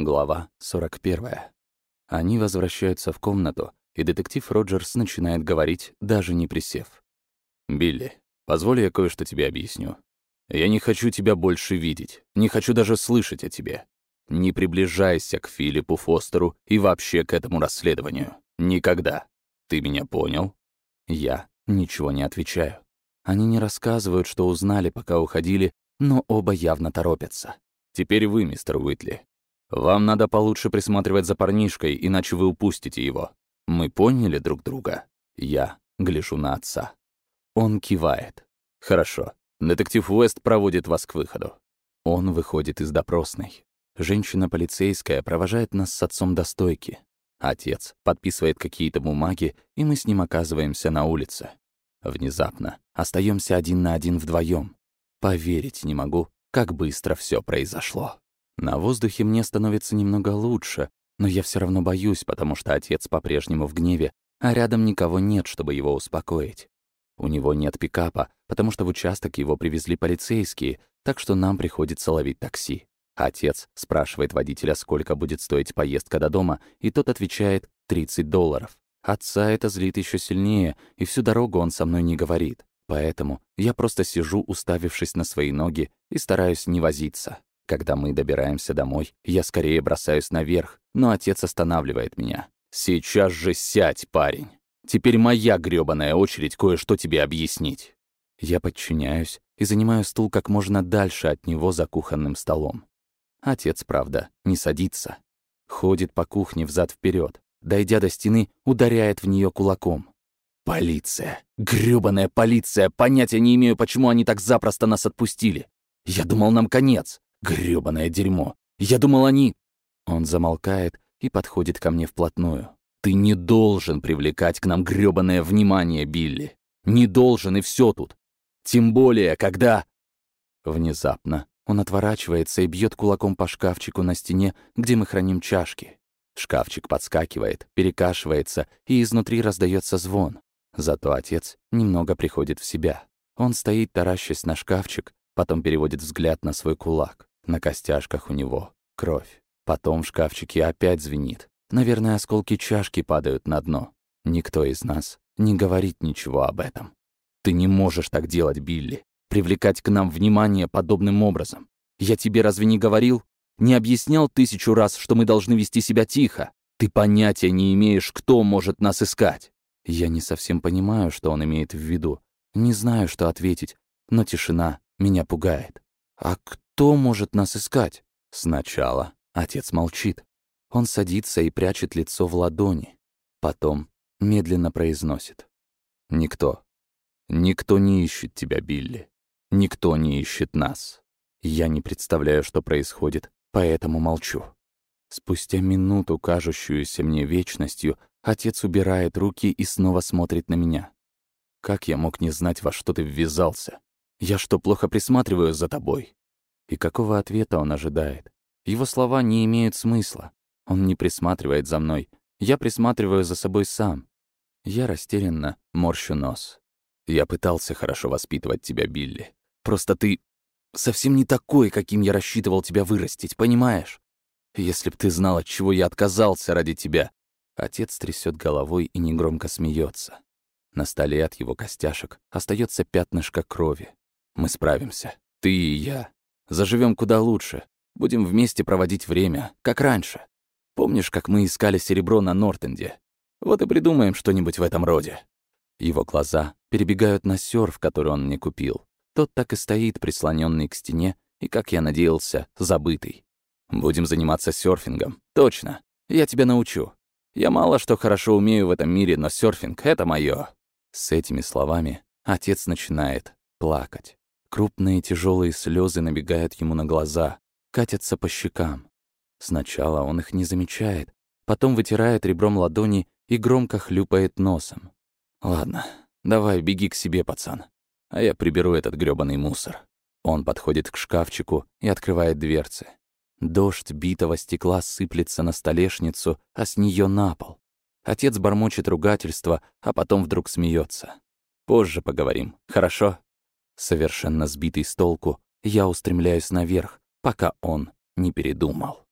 Глава 41. Они возвращаются в комнату, и детектив Роджерс начинает говорить, даже не присев. «Билли, позволь я кое-что тебе объясню. Я не хочу тебя больше видеть, не хочу даже слышать о тебе. Не приближайся к Филиппу Фостеру и вообще к этому расследованию. Никогда. Ты меня понял?» Я ничего не отвечаю. Они не рассказывают, что узнали, пока уходили, но оба явно торопятся. «Теперь вы, мистер Уитли. Вам надо получше присматривать за парнишкой, иначе вы упустите его. Мы поняли друг друга. Я гляжу на отца. Он кивает. Хорошо. Детектив Уэст проводит вас к выходу. Он выходит из допросной. Женщина-полицейская провожает нас с отцом до стойки. Отец подписывает какие-то бумаги, и мы с ним оказываемся на улице. Внезапно остаемся один на один вдвоем. Поверить не могу, как быстро все произошло. На воздухе мне становится немного лучше, но я все равно боюсь, потому что отец по-прежнему в гневе, а рядом никого нет, чтобы его успокоить. У него нет пикапа, потому что в участок его привезли полицейские, так что нам приходится ловить такси. Отец спрашивает водителя, сколько будет стоить поездка до дома, и тот отвечает 30 долларов. Отца это злит еще сильнее, и всю дорогу он со мной не говорит. Поэтому я просто сижу, уставившись на свои ноги, и стараюсь не возиться. Когда мы добираемся домой, я скорее бросаюсь наверх, но отец останавливает меня. «Сейчас же сядь, парень! Теперь моя грёбаная очередь кое-что тебе объяснить!» Я подчиняюсь и занимаю стул как можно дальше от него за кухонным столом. Отец, правда, не садится. Ходит по кухне взад вперед, дойдя до стены, ударяет в нее кулаком. «Полиция! грёбаная полиция! Понятия не имею, почему они так запросто нас отпустили! Я думал, нам конец! Грёбаное дерьмо. Я думал, они...» Он замолкает и подходит ко мне вплотную. «Ты не должен привлекать к нам грёбаное внимание, Билли. Не должен, и все тут. Тем более, когда...» Внезапно он отворачивается и бьет кулаком по шкафчику на стене, где мы храним чашки. Шкафчик подскакивает, перекашивается, и изнутри раздается звон. Зато отец немного приходит в себя. Он стоит, таращась на шкафчик, потом переводит взгляд на свой кулак. На костяшках у него кровь. Потом в шкафчике опять звенит. Наверное, осколки чашки падают на дно. Никто из нас не говорит ничего об этом. Ты не можешь так делать, Билли. Привлекать к нам внимание подобным образом. Я тебе разве не говорил? Не объяснял тысячу раз, что мы должны вести себя тихо. Ты понятия не имеешь, кто может нас искать. Я не совсем понимаю, что он имеет в виду. Не знаю, что ответить, но тишина меня пугает. А кто может нас искать? Сначала отец молчит. Он садится и прячет лицо в ладони. Потом медленно произносит. «Никто. Никто не ищет тебя, Билли. Никто не ищет нас. Я не представляю, что происходит, поэтому молчу». Спустя минуту, кажущуюся мне вечностью, отец убирает руки и снова смотрит на меня. «Как я мог не знать, во что ты ввязался? Я что, плохо присматриваю за тобой?» И какого ответа он ожидает? Его слова не имеют смысла. Он не присматривает за мной. Я присматриваю за собой сам. Я растерянно морщу нос. Я пытался хорошо воспитывать тебя, Билли. Просто ты совсем не такой, каким я рассчитывал тебя вырастить, понимаешь? Если б ты знал, от чего я отказался ради тебя. Отец трясет головой и негромко смеется. На столе от его костяшек остается пятнышко крови. Мы справимся. Ты и я. Заживем куда лучше. Будем вместе проводить время, как раньше. Помнишь, как мы искали серебро на Нортенде? Вот и придумаем что-нибудь в этом роде». Его глаза перебегают на серф, который он мне купил. Тот так и стоит, прислоненный к стене, и, как я надеялся, забытый. «Будем заниматься серфингом. Точно. Я тебя научу. Я мало что хорошо умею в этом мире, но серфинг — это моё». С этими словами отец начинает плакать. Крупные тяжелые слезы набегают ему на глаза, катятся по щекам. Сначала он их не замечает, потом вытирает ребром ладони и громко хлюпает носом. «Ладно, давай беги к себе, пацан, а я приберу этот грёбаный мусор». Он подходит к шкафчику и открывает дверцы. Дождь битого стекла сыплется на столешницу, а с нее на пол. Отец бормочет ругательство, а потом вдруг смеется. «Позже поговорим, хорошо?» Совершенно сбитый с толку, я устремляюсь наверх, пока он не передумал.